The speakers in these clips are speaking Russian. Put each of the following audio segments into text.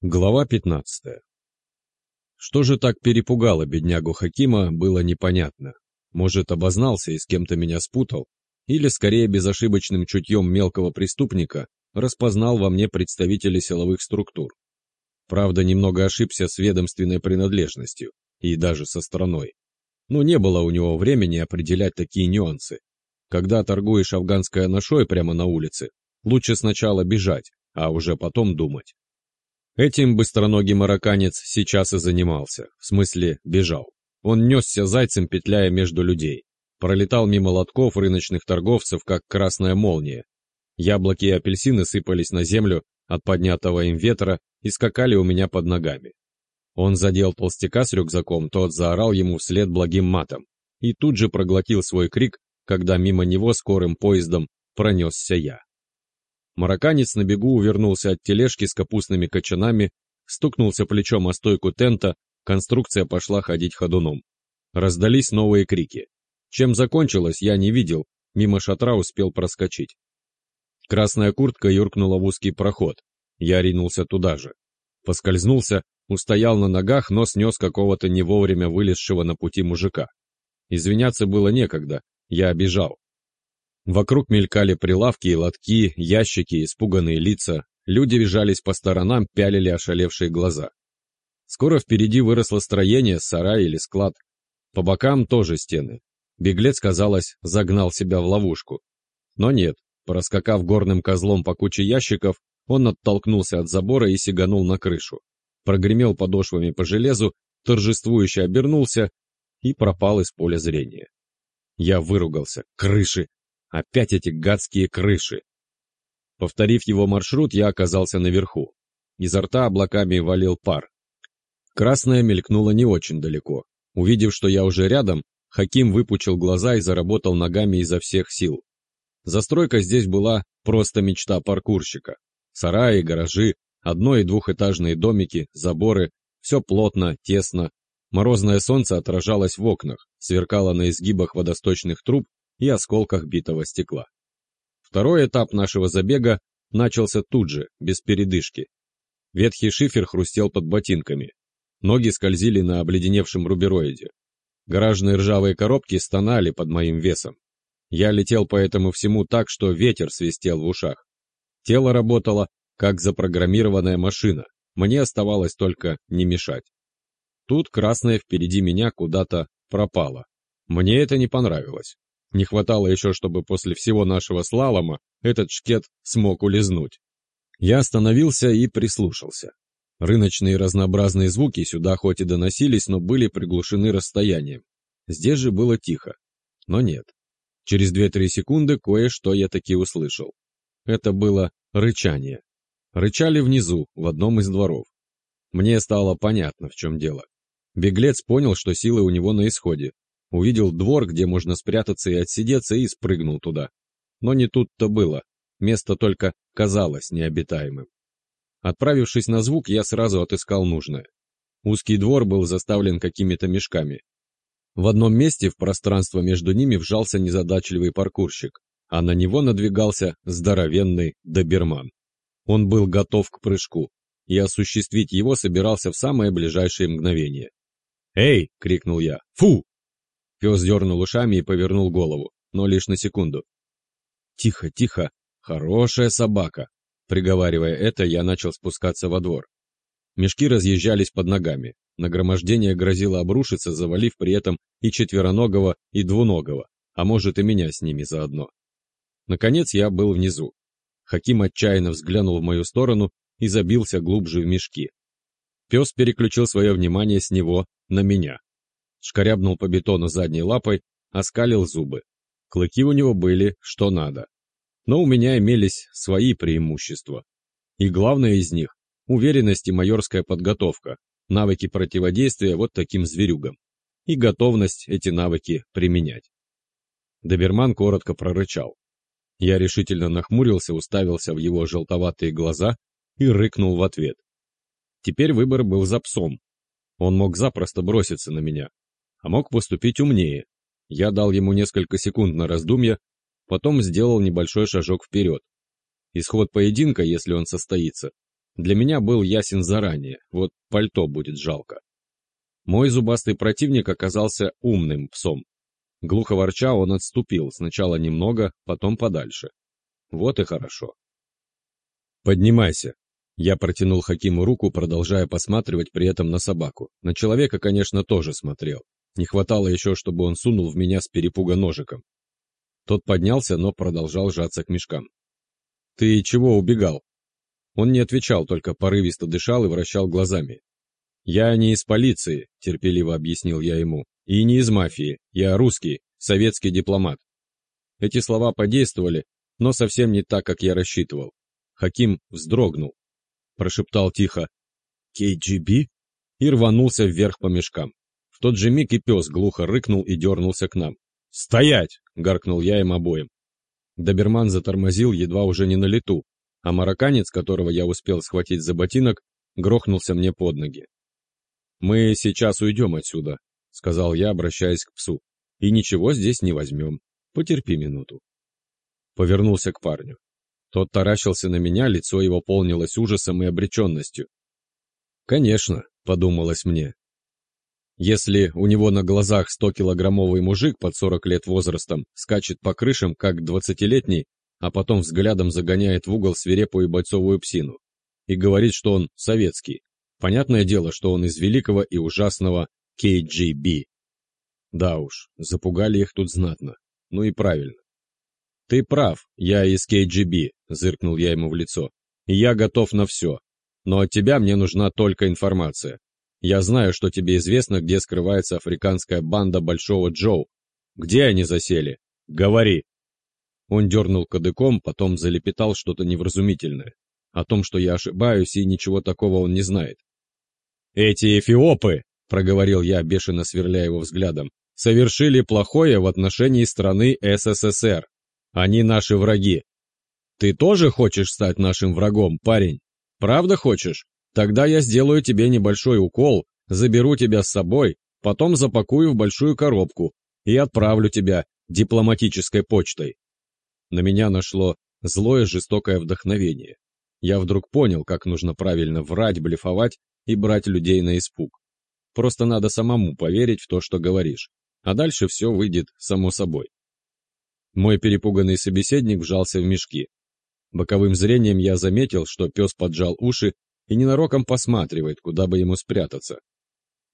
Глава 15. Что же так перепугало беднягу Хакима, было непонятно. Может, обознался и с кем-то меня спутал, или, скорее, безошибочным чутьем мелкого преступника распознал во мне представителей силовых структур. Правда, немного ошибся с ведомственной принадлежностью, и даже со страной. Но не было у него времени определять такие нюансы. Когда торгуешь афганской анашой прямо на улице, лучше сначала бежать, а уже потом думать. Этим быстроногий марокканец сейчас и занимался, в смысле бежал. Он несся зайцем, петляя между людей. Пролетал мимо лотков рыночных торговцев, как красная молния. Яблоки и апельсины сыпались на землю от поднятого им ветра и скакали у меня под ногами. Он задел толстяка с рюкзаком, тот заорал ему вслед благим матом и тут же проглотил свой крик, когда мимо него скорым поездом пронесся я. Марокканец на бегу увернулся от тележки с капустными кочанами, стукнулся плечом о стойку тента, конструкция пошла ходить ходуном. Раздались новые крики. Чем закончилось, я не видел, мимо шатра успел проскочить. Красная куртка юркнула в узкий проход. Я ринулся туда же. Поскользнулся, устоял на ногах, но снес какого-то не вовремя вылезшего на пути мужика. Извиняться было некогда, я обижал. Вокруг мелькали прилавки и лотки, ящики, испуганные лица. Люди визжались по сторонам, пялили ошалевшие глаза. Скоро впереди выросло строение, сарай или склад. По бокам тоже стены. Беглец, казалось, загнал себя в ловушку. Но нет, проскакав горным козлом по куче ящиков, он оттолкнулся от забора и сиганул на крышу. Прогремел подошвами по железу, торжествующе обернулся и пропал из поля зрения. Я выругался. Крыши! Опять эти гадские крыши. Повторив его маршрут, я оказался наверху. Изо рта облаками валил пар. Красная мелькнула не очень далеко. Увидев, что я уже рядом, Хаким выпучил глаза и заработал ногами изо всех сил. Застройка здесь была просто мечта паркурщика. Сараи, гаражи, одно- и двухэтажные домики, заборы, все плотно, тесно. Морозное солнце отражалось в окнах, сверкало на изгибах водосточных труб и осколках битого стекла. Второй этап нашего забега начался тут же, без передышки. Ветхий шифер хрустел под ботинками. Ноги скользили на обледеневшем рубероиде. Гаражные ржавые коробки стонали под моим весом. Я летел по этому всему так, что ветер свистел в ушах. Тело работало, как запрограммированная машина. Мне оставалось только не мешать. Тут красная впереди меня куда-то пропала. Мне это не понравилось. Не хватало еще, чтобы после всего нашего слалома этот шкет смог улизнуть. Я остановился и прислушался. Рыночные разнообразные звуки сюда хоть и доносились, но были приглушены расстоянием. Здесь же было тихо. Но нет. Через 2-3 секунды кое-что я таки услышал. Это было рычание. Рычали внизу, в одном из дворов. Мне стало понятно, в чем дело. Беглец понял, что силы у него на исходе, Увидел двор, где можно спрятаться и отсидеться, и спрыгнул туда. Но не тут-то было. Место только казалось необитаемым. Отправившись на звук, я сразу отыскал нужное. Узкий двор был заставлен какими-то мешками. В одном месте в пространство между ними вжался незадачливый паркурщик, а на него надвигался здоровенный доберман. Он был готов к прыжку, и осуществить его собирался в самое ближайшее мгновение. «Эй!» — крикнул я. «Фу!» Пес дернул ушами и повернул голову, но лишь на секунду. «Тихо, тихо, хорошая собака!» Приговаривая это, я начал спускаться во двор. Мешки разъезжались под ногами. Нагромождение грозило обрушиться, завалив при этом и четвероногого, и двуногого, а может и меня с ними заодно. Наконец я был внизу. Хаким отчаянно взглянул в мою сторону и забился глубже в мешки. Пес переключил свое внимание с него на меня шкарябнул по бетону задней лапой, оскалил зубы. Клыки у него были что надо. Но у меня имелись свои преимущества. И главное из них – уверенность и майорская подготовка, навыки противодействия вот таким зверюгам. И готовность эти навыки применять. Доберман коротко прорычал. Я решительно нахмурился, уставился в его желтоватые глаза и рыкнул в ответ. Теперь выбор был за псом. Он мог запросто броситься на меня, а мог поступить умнее. Я дал ему несколько секунд на раздумье, потом сделал небольшой шажок вперед. Исход поединка, если он состоится, для меня был ясен заранее, вот пальто будет жалко. Мой зубастый противник оказался умным псом. Глухо ворча он отступил, сначала немного, потом подальше. Вот и хорошо. «Поднимайся!» Я протянул Хакиму руку, продолжая посматривать при этом на собаку. На человека, конечно, тоже смотрел. Не хватало еще, чтобы он сунул в меня с перепуга ножиком. Тот поднялся, но продолжал сжаться к мешкам. «Ты чего убегал?» Он не отвечал, только порывисто дышал и вращал глазами. «Я не из полиции», — терпеливо объяснил я ему, — «и не из мафии. Я русский, советский дипломат». Эти слова подействовали, но совсем не так, как я рассчитывал. Хаким вздрогнул, прошептал тихо «КГБ?» и рванулся вверх по мешкам. В тот же миг и пес глухо рыкнул и дернулся к нам. «Стоять!» — гаркнул я им обоим. Доберман затормозил едва уже не на лету, а марокканец, которого я успел схватить за ботинок, грохнулся мне под ноги. «Мы сейчас уйдем отсюда», — сказал я, обращаясь к псу, — «и ничего здесь не возьмем. Потерпи минуту». Повернулся к парню. Тот таращился на меня, лицо его полнилось ужасом и обреченностью. «Конечно», — подумалось мне. Если у него на глазах 100-килограммовый мужик под 40 лет возрастом скачет по крышам, как двадцатилетний, а потом взглядом загоняет в угол свирепую бойцовую псину и говорит, что он советский. Понятное дело, что он из великого и ужасного КГБ. Да уж, запугали их тут знатно. Ну и правильно. «Ты прав, я из КГБ», — зыркнул я ему в лицо. «И я готов на все. Но от тебя мне нужна только информация. Я знаю, что тебе известно, где скрывается африканская банда Большого Джоу. Где они засели? Говори!» Он дернул кадыком, потом залепетал что-то невразумительное. О том, что я ошибаюсь, и ничего такого он не знает. «Эти эфиопы!» — проговорил я, бешено сверляя его взглядом. «Совершили плохое в отношении страны СССР. Они наши враги. Ты тоже хочешь стать нашим врагом, парень? Правда хочешь? Тогда я сделаю тебе небольшой укол, заберу тебя с собой, потом запакую в большую коробку и отправлю тебя дипломатической почтой. На меня нашло злое жестокое вдохновение. Я вдруг понял, как нужно правильно врать, блефовать и брать людей на испуг. Просто надо самому поверить в то, что говоришь, а дальше все выйдет само собой. Мой перепуганный собеседник вжался в мешки. Боковым зрением я заметил, что пес поджал уши и ненароком посматривает, куда бы ему спрятаться.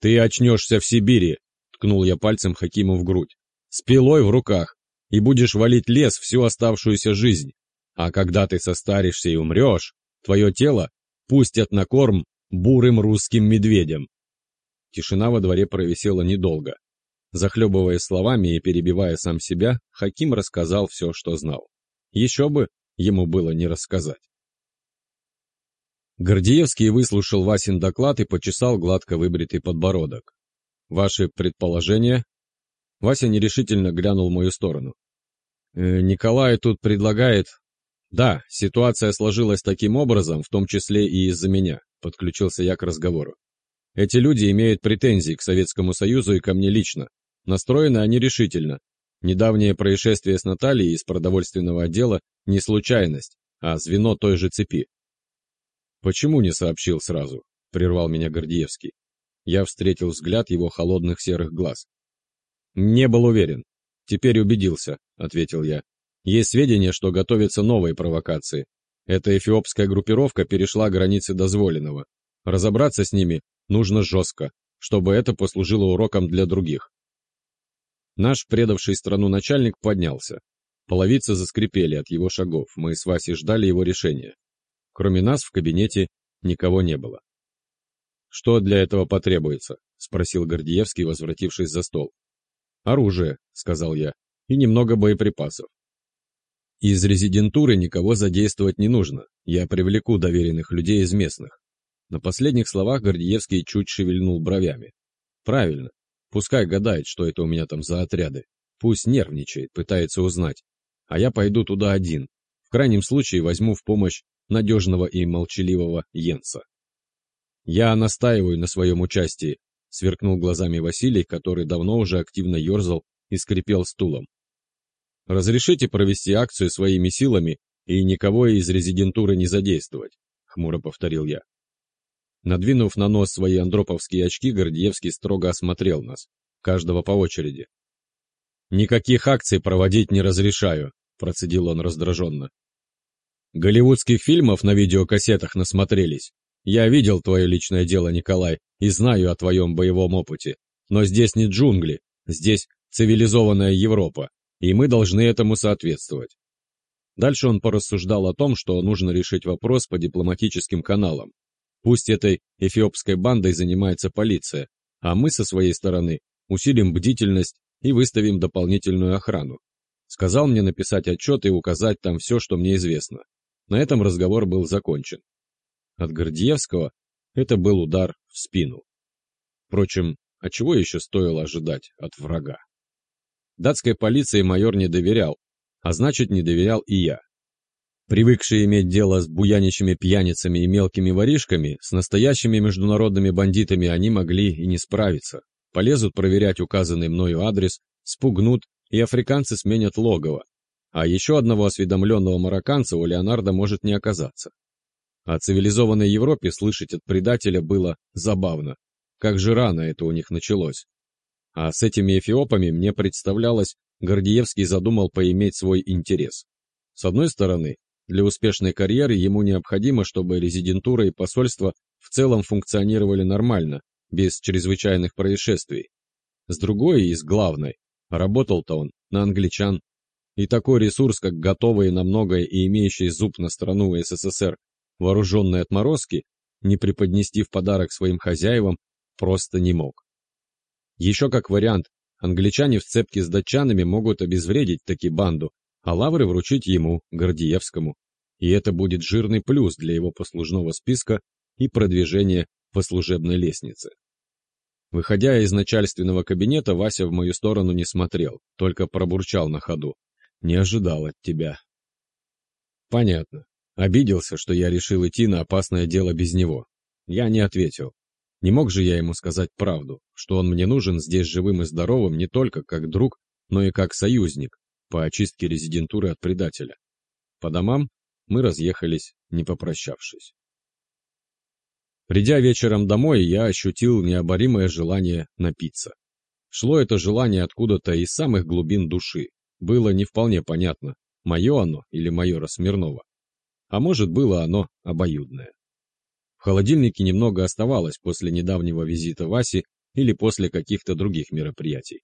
«Ты очнешься в Сибири!» — ткнул я пальцем Хакиму в грудь. «С пилой в руках, и будешь валить лес всю оставшуюся жизнь. А когда ты состаришься и умрешь, твое тело пустят на корм бурым русским медведям». Тишина во дворе провисела недолго. Захлебываясь словами и перебивая сам себя, Хаким рассказал все, что знал. Еще бы ему было не рассказать. Гордеевский выслушал Васин доклад и почесал гладко выбритый подбородок. «Ваши предположения?» Вася нерешительно глянул в мою сторону. «Э, «Николай тут предлагает...» «Да, ситуация сложилась таким образом, в том числе и из-за меня», подключился я к разговору. «Эти люди имеют претензии к Советскому Союзу и ко мне лично, Настроены они решительно. Недавнее происшествие с Натальей из продовольственного отдела не случайность, а звено той же цепи. «Почему не сообщил сразу?» — прервал меня Гордеевский. Я встретил взгляд его холодных серых глаз. «Не был уверен. Теперь убедился», — ответил я. «Есть сведения, что готовятся новые провокации. Эта эфиопская группировка перешла границы дозволенного. Разобраться с ними нужно жестко, чтобы это послужило уроком для других. Наш предавший страну начальник поднялся. Половицы заскрипели от его шагов, мы с Васей ждали его решения. Кроме нас в кабинете никого не было. «Что для этого потребуется?» — спросил Гордиевский, возвратившись за стол. «Оружие», — сказал я, — «и немного боеприпасов. Из резидентуры никого задействовать не нужно, я привлеку доверенных людей из местных». На последних словах Гордиевский чуть шевельнул бровями. «Правильно, Пускай гадает, что это у меня там за отряды. Пусть нервничает, пытается узнать. А я пойду туда один. В крайнем случае возьму в помощь надежного и молчаливого Йенса. Я настаиваю на своем участии, сверкнул глазами Василий, который давно уже активно ерзал и скрипел стулом. Разрешите провести акцию своими силами и никого из резидентуры не задействовать. хмуро повторил я. Надвинув на нос свои андроповские очки, Гордеевский строго осмотрел нас, каждого по очереди. «Никаких акций проводить не разрешаю», — процедил он раздраженно. «Голливудских фильмов на видеокассетах насмотрелись. Я видел твое личное дело, Николай, и знаю о твоем боевом опыте. Но здесь не джунгли, здесь цивилизованная Европа, и мы должны этому соответствовать. Дальше он порассуждал о том, что нужно решить вопрос по дипломатическим каналам. Пусть этой эфиопской бандой занимается полиция, а мы со своей стороны усилим бдительность и выставим дополнительную охрану. Сказал мне написать отчет и указать там все, что мне известно. На этом разговор был закончен. От Гордеевского это был удар в спину. Впрочем, а чего еще стоило ожидать от врага? Датской полиции майор не доверял, а значит не доверял и я. Привыкшие иметь дело с буяничими пьяницами и мелкими воришками, с настоящими международными бандитами они могли и не справиться. Полезут проверять указанный мною адрес, спугнут, и африканцы сменят логово. А еще одного осведомленного марокканца у Леонардо может не оказаться. О цивилизованной Европе слышать от предателя было забавно. Как же рано это у них началось. А с этими эфиопами мне представлялось, Гордеевский задумал поиметь свой интерес. С одной стороны, для успешной карьеры ему необходимо, чтобы резидентура и посольство в целом функционировали нормально, без чрезвычайных происшествий. С другой и с главной, работал-то он на англичан. И такой ресурс, как готовые на многое и имеющий зуб на страну СССР вооруженные отморозки, не преподнести в подарок своим хозяевам просто не мог. Еще как вариант, Англичане в цепке с датчанами могут обезвредить таки банду, а лавры вручить ему, Гордиевскому. И это будет жирный плюс для его послужного списка и продвижения по служебной лестнице. Выходя из начальственного кабинета, Вася в мою сторону не смотрел, только пробурчал на ходу. «Не ожидал от тебя». Понятно. Обиделся, что я решил идти на опасное дело без него. Я не ответил. Не мог же я ему сказать правду, что он мне нужен здесь живым и здоровым не только как друг, но и как союзник по очистке резидентуры от предателя. По домам мы разъехались, не попрощавшись. Придя вечером домой, я ощутил необоримое желание напиться. Шло это желание откуда-то из самых глубин души. Было не вполне понятно, мое оно или майора Смирнова. А может, было оно обоюдное. В холодильнике немного оставалось после недавнего визита Васи или после каких-то других мероприятий.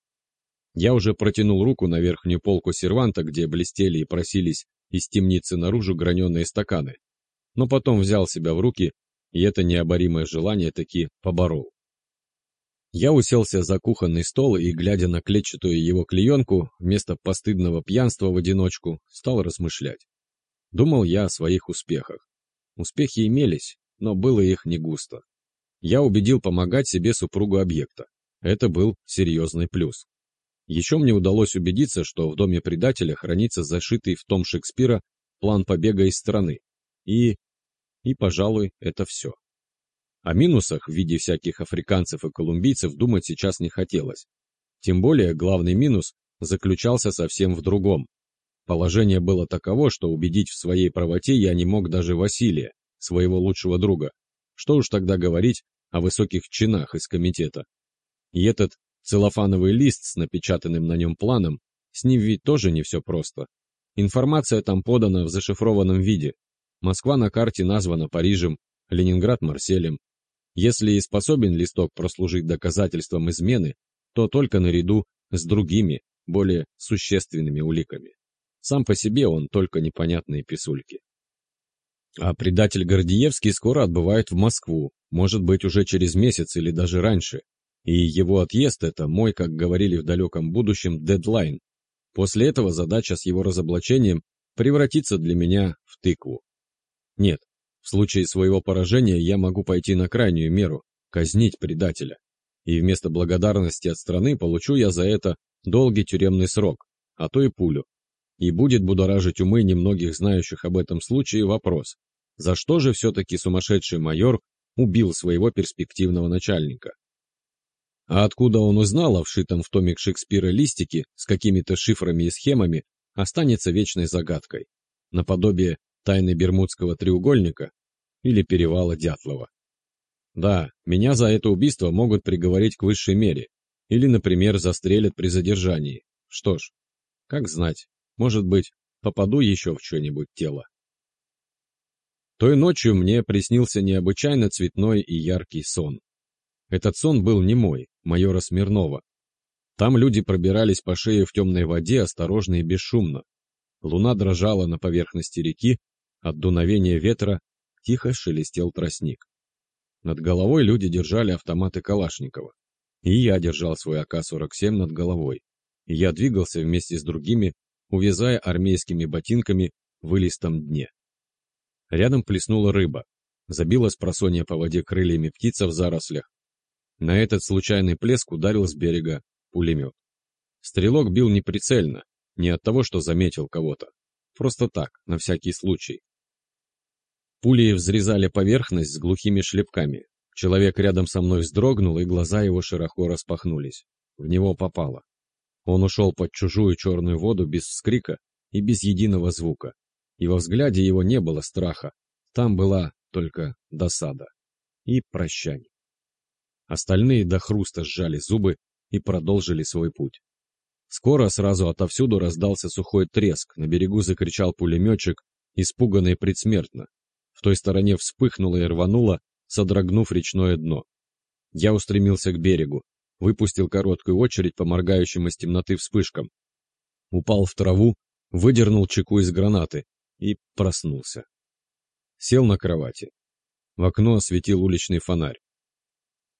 Я уже протянул руку на верхнюю полку серванта, где блестели и просились из темницы наружу граненые стаканы, но потом взял себя в руки, и это необоримое желание таки поборол. Я уселся за кухонный стол и, глядя на клетчатую его клеенку, вместо постыдного пьянства в одиночку, стал размышлять. Думал я о своих успехах. Успехи имелись, но было их не густо. Я убедил помогать себе супругу объекта. Это был серьезный плюс. Еще мне удалось убедиться, что в доме предателя хранится зашитый в том Шекспира план побега из страны. И... и, пожалуй, это все. О минусах в виде всяких африканцев и колумбийцев думать сейчас не хотелось. Тем более главный минус заключался совсем в другом. Положение было таково, что убедить в своей правоте я не мог даже Василия, своего лучшего друга. Что уж тогда говорить о высоких чинах из комитета. И этот целлофановый лист с напечатанным на нем планом, с ним ведь тоже не все просто. Информация там подана в зашифрованном виде. Москва на карте названа Парижем, Ленинград – Марселем. Если и способен листок прослужить доказательством измены, то только наряду с другими, более существенными уликами. Сам по себе он только непонятные писульки. А предатель Гордиевский скоро отбывает в Москву, может быть уже через месяц или даже раньше. И его отъезд – это мой, как говорили в далеком будущем, дедлайн. После этого задача с его разоблачением превратится для меня в тыкву. Нет, в случае своего поражения я могу пойти на крайнюю меру – казнить предателя. И вместо благодарности от страны получу я за это долгий тюремный срок, а то и пулю. И будет будоражить умы немногих знающих об этом случае вопрос, за что же все-таки сумасшедший майор убил своего перспективного начальника? А откуда он узнал о вшитом в томик Шекспира листике с какими-то шифрами и схемами, останется вечной загадкой. Наподобие тайны Бермудского треугольника, или перевала Дятлова. Да, меня за это убийство могут приговорить к высшей мере, или, например, застрелят при задержании. Что ж, как знать, может быть, попаду еще в что-нибудь тело. Той ночью мне приснился необычайно цветной и яркий сон. Этот сон был не мой, майора Смирнова. Там люди пробирались по шее в темной воде осторожно и бесшумно. Луна дрожала на поверхности реки, от дуновения ветра тихо шелестел тростник. Над головой люди держали автоматы Калашникова. И я держал свой АК-47 над головой. И я двигался вместе с другими, увязая армейскими ботинками в илистом дне. Рядом плеснула рыба. Забила с просонья по воде крыльями птица в зарослях. На этот случайный плеск ударил с берега пулемет. Стрелок бил неприцельно, не от того, что заметил кого-то. Просто так, на всякий случай. Пули взрезали поверхность с глухими шлепками. Человек рядом со мной вздрогнул, и глаза его широко распахнулись. В него попало. Он ушел под чужую черную воду без вскрика и без единого звука. И во взгляде его не было страха. Там была только досада. И прощание. Остальные до хруста сжали зубы и продолжили свой путь. Скоро сразу отовсюду раздался сухой треск, на берегу закричал пулеметчик, испуганный предсмертно. В той стороне вспыхнуло и рвануло, содрогнув речное дно. Я устремился к берегу, выпустил короткую очередь по моргающим из темноты вспышкам. Упал в траву, выдернул чеку из гранаты и проснулся. Сел на кровати. В окно осветил уличный фонарь.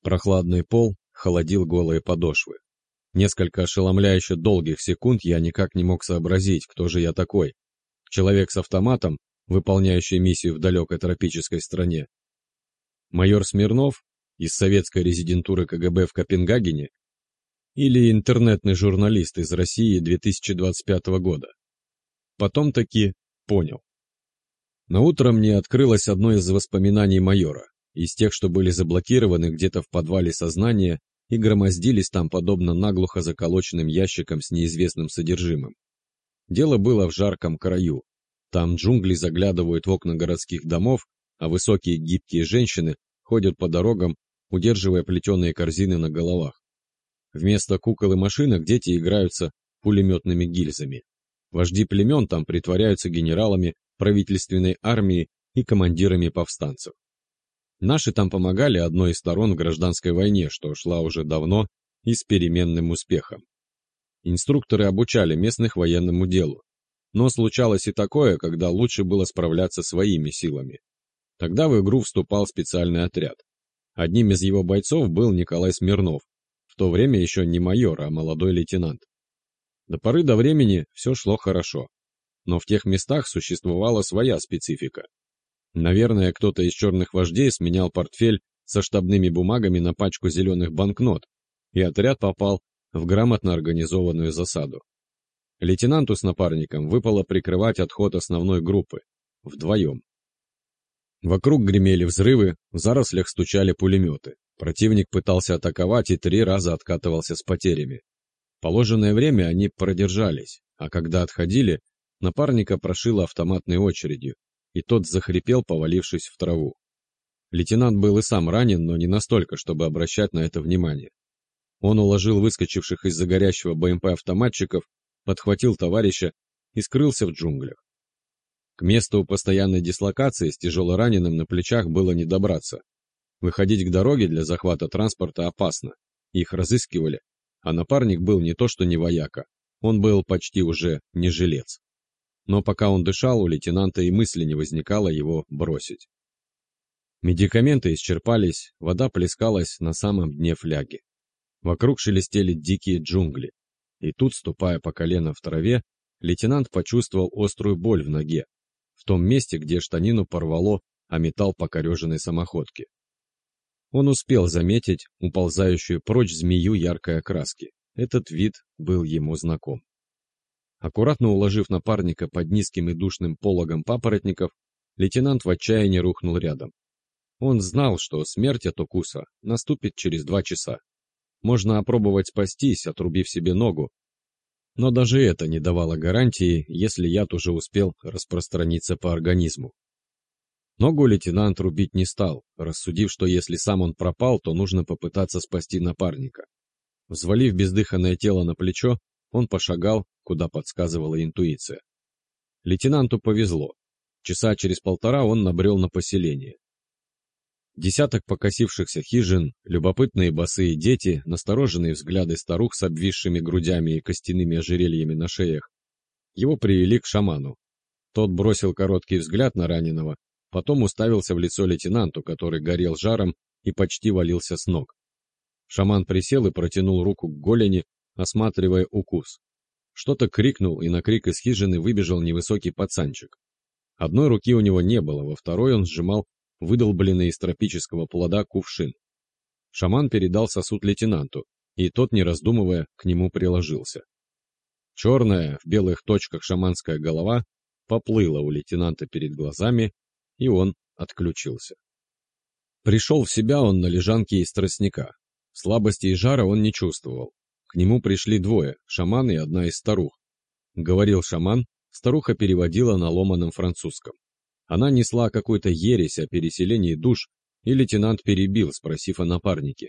Прохладный пол холодил голые подошвы. Несколько ошеломляюще долгих секунд я никак не мог сообразить, кто же я такой. Человек с автоматом, выполняющий миссию в далекой тропической стране. Майор Смирнов из советской резидентуры КГБ в Копенгагене или интернетный журналист из России 2025 года. Потом таки понял. На утро мне открылось одно из воспоминаний майора, из тех, что были заблокированы где-то в подвале сознания и громоздились там подобно наглухо заколоченным ящикам с неизвестным содержимым. Дело было в жарком краю. Там джунгли заглядывают в окна городских домов, а высокие гибкие женщины ходят по дорогам удерживая плетеные корзины на головах. Вместо кукол и машинок дети играются пулеметными гильзами. Вожди племен там притворяются генералами правительственной армии и командирами повстанцев. Наши там помогали одной из сторон в гражданской войне, что шла уже давно и с переменным успехом. Инструкторы обучали местных военному делу. Но случалось и такое, когда лучше было справляться своими силами. Тогда в игру вступал специальный отряд. Одним из его бойцов был Николай Смирнов, в то время еще не майор, а молодой лейтенант. До поры до времени все шло хорошо, но в тех местах существовала своя специфика. Наверное, кто-то из черных вождей сменял портфель со штабными бумагами на пачку зеленых банкнот, и отряд попал в грамотно организованную засаду. Лейтенанту с напарником выпало прикрывать отход основной группы, вдвоем. Вокруг гремели взрывы, в зарослях стучали пулеметы. Противник пытался атаковать и три раза откатывался с потерями. Положенное время они продержались, а когда отходили, напарника прошило автоматной очередью, и тот захрипел, повалившись в траву. Лейтенант был и сам ранен, но не настолько, чтобы обращать на это внимание. Он уложил выскочивших из-за горящего БМП автоматчиков, подхватил товарища и скрылся в джунглях. К месту постоянной дислокации с тяжелораненым на плечах было не добраться. Выходить к дороге для захвата транспорта опасно. Их разыскивали, а напарник был не то что не вояка, он был почти уже не жилец. Но пока он дышал, у лейтенанта и мысли не возникало его бросить. Медикаменты исчерпались, вода плескалась на самом дне фляги. Вокруг шелестели дикие джунгли. И тут, ступая по колено в траве, лейтенант почувствовал острую боль в ноге, в том месте, где штанину порвало, а металл покореженной самоходки. Он успел заметить уползающую прочь змею яркой окраски. Этот вид был ему знаком. Аккуратно уложив напарника под низким и душным пологом папоротников, лейтенант в отчаянии рухнул рядом. Он знал, что смерть от укуса наступит через два часа. Можно опробовать спастись, отрубив себе ногу, но даже это не давало гарантии, если яд уже успел распространиться по организму. Ногу лейтенант рубить не стал, рассудив, что если сам он пропал, то нужно попытаться спасти напарника. Взвалив бездыханное тело на плечо, он пошагал, куда подсказывала интуиция. Лейтенанту повезло. Часа через полтора он набрел на поселение. Десяток покосившихся хижин, любопытные босые дети, настороженные взгляды старух с обвисшими грудями и костяными ожерельями на шеях. Его привели к шаману. Тот бросил короткий взгляд на раненого, потом уставился в лицо лейтенанту, который горел жаром и почти валился с ног. Шаман присел и протянул руку к голени, осматривая укус. Что-то крикнул, и на крик из хижины выбежал невысокий пацанчик. Одной руки у него не было, во второй он сжимал выдолбленный из тропического плода кувшин. Шаман передал сосуд лейтенанту, и тот, не раздумывая, к нему приложился. Черная, в белых точках шаманская голова поплыла у лейтенанта перед глазами, и он отключился. Пришел в себя он на лежанке из тростника. Слабости и жара он не чувствовал. К нему пришли двое, шаман и одна из старух. Говорил шаман, старуха переводила на ломаном французском. Она несла какую-то ересь о переселении душ, и лейтенант перебил, спросив о напарнике.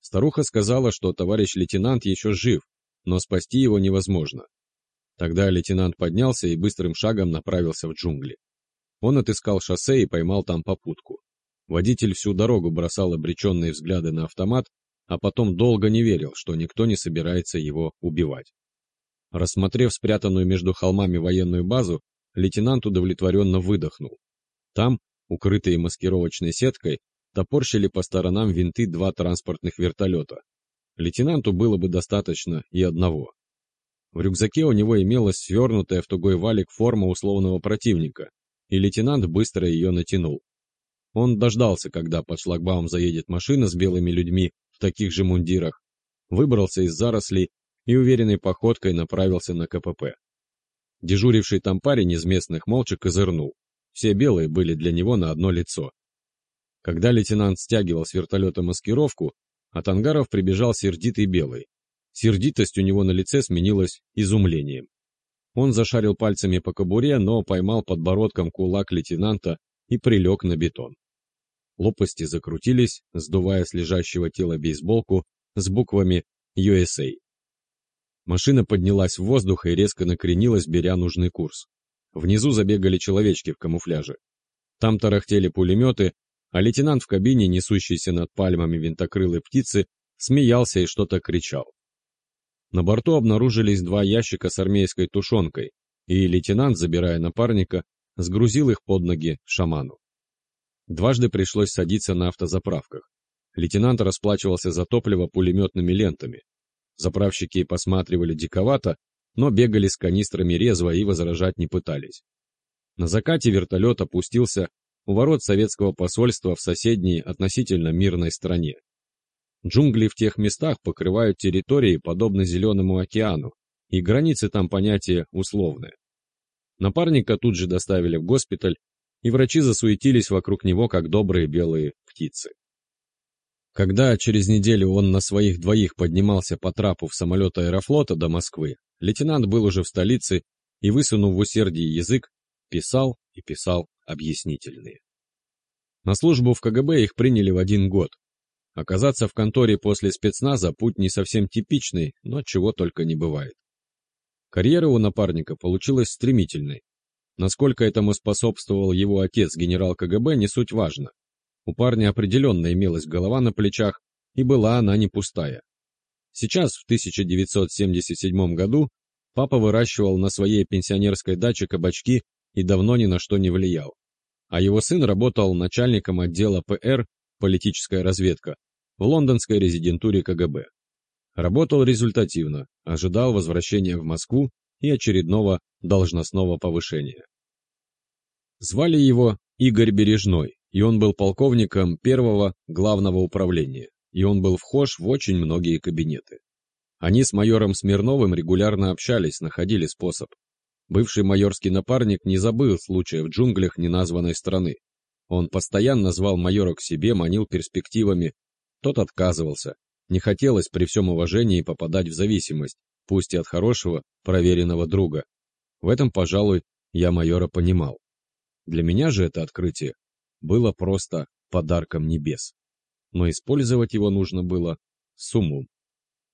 Старуха сказала, что товарищ лейтенант еще жив, но спасти его невозможно. Тогда лейтенант поднялся и быстрым шагом направился в джунгли. Он отыскал шоссе и поймал там попутку. Водитель всю дорогу бросал обреченные взгляды на автомат, а потом долго не верил, что никто не собирается его убивать. Рассмотрев спрятанную между холмами военную базу, лейтенант удовлетворенно выдохнул. Там, укрытые маскировочной сеткой, топорщили по сторонам винты два транспортных вертолета. Лейтенанту было бы достаточно и одного. В рюкзаке у него имелась свернутая в тугой валик форма условного противника, и лейтенант быстро ее натянул. Он дождался, когда под шлагбаум заедет машина с белыми людьми в таких же мундирах, выбрался из зарослей и уверенной походкой направился на КПП. Дежуривший там парень из местных молча козырнул. Все белые были для него на одно лицо. Когда лейтенант стягивал с вертолета маскировку, от ангаров прибежал сердитый белый. Сердитость у него на лице сменилась изумлением. Он зашарил пальцами по кобуре, но поймал подбородком кулак лейтенанта и прилег на бетон. Лопасти закрутились, сдувая с лежащего тела бейсболку с буквами USA. Машина поднялась в воздух и резко накренилась, беря нужный курс. Внизу забегали человечки в камуфляже. Там тарахтели пулеметы, а лейтенант в кабине, несущийся над пальмами винтокрылой птицы, смеялся и что-то кричал. На борту обнаружились два ящика с армейской тушенкой, и лейтенант, забирая напарника, сгрузил их под ноги шаману. Дважды пришлось садиться на автозаправках. Лейтенант расплачивался за топливо пулеметными лентами. Заправщики посматривали диковато, но бегали с канистрами резво и возражать не пытались. На закате вертолет опустился у ворот советского посольства в соседней относительно мирной стране. Джунгли в тех местах покрывают территории, подобно Зеленому океану, и границы там понятие условное. Напарника тут же доставили в госпиталь, и врачи засуетились вокруг него, как добрые белые птицы. Когда через неделю он на своих двоих поднимался по трапу в самолет аэрофлота до Москвы, лейтенант был уже в столице и, высунув в усердии язык, писал и писал объяснительные. На службу в КГБ их приняли в один год, Оказаться в конторе после спецназа путь не совсем типичный, но чего только не бывает. Карьера у напарника получилась стремительной. Насколько этому способствовал его отец, генерал КГБ, не суть важно. У парня определенно имелась голова на плечах, и была она не пустая. Сейчас, в 1977 году, папа выращивал на своей пенсионерской даче кабачки и давно ни на что не влиял. А его сын работал начальником отдела ПР политическая разведка, в лондонской резидентуре КГБ. Работал результативно, ожидал возвращения в Москву и очередного должностного повышения. Звали его Игорь Бережной, и он был полковником первого главного управления, и он был вхож в очень многие кабинеты. Они с майором Смирновым регулярно общались, находили способ. Бывший майорский напарник не забыл случая в джунглях неназванной страны, он постоянно звал майора к себе, манил перспективами. Тот отказывался. Не хотелось при всем уважении попадать в зависимость, пусть и от хорошего, проверенного друга. В этом, пожалуй, я майора понимал. Для меня же это открытие было просто подарком небес. Но использовать его нужно было с умом.